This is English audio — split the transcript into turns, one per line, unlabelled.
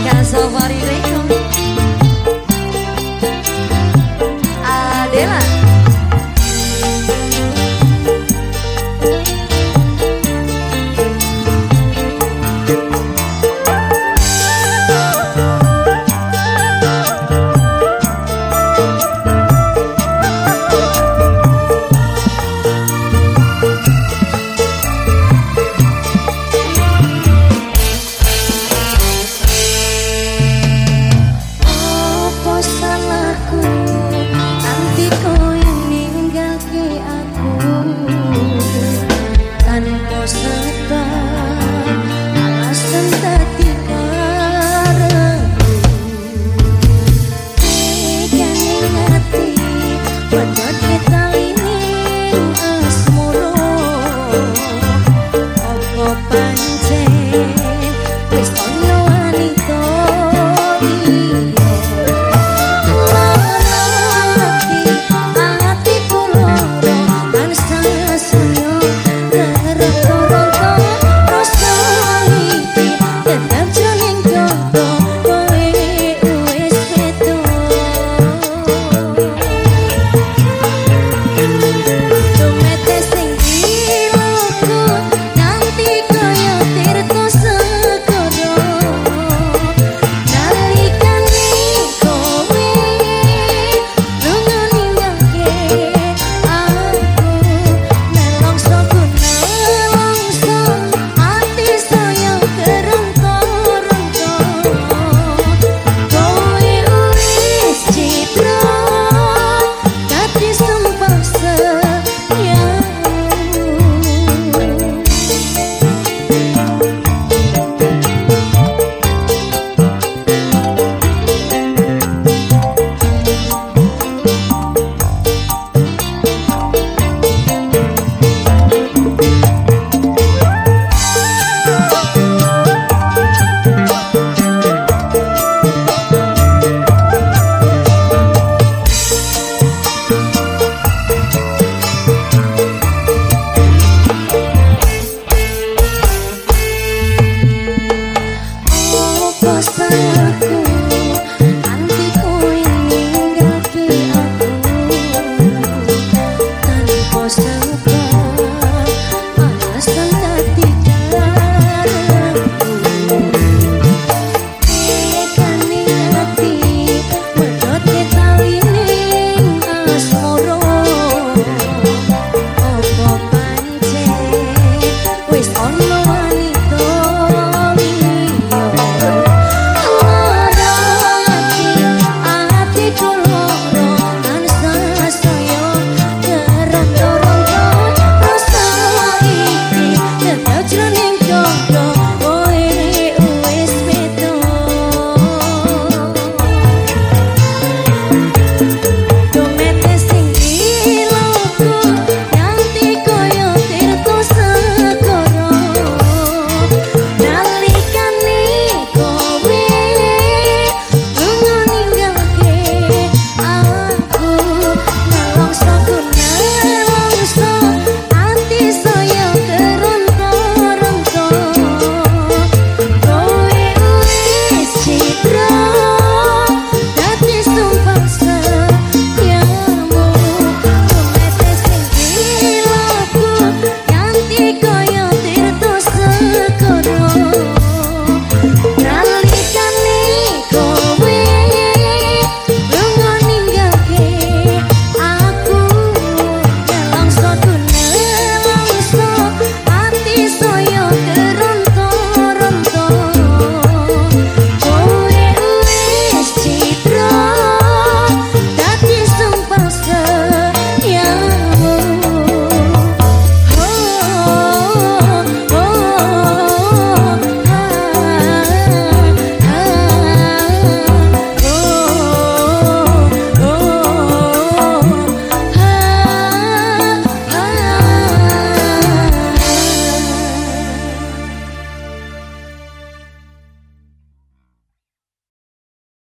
Buat kita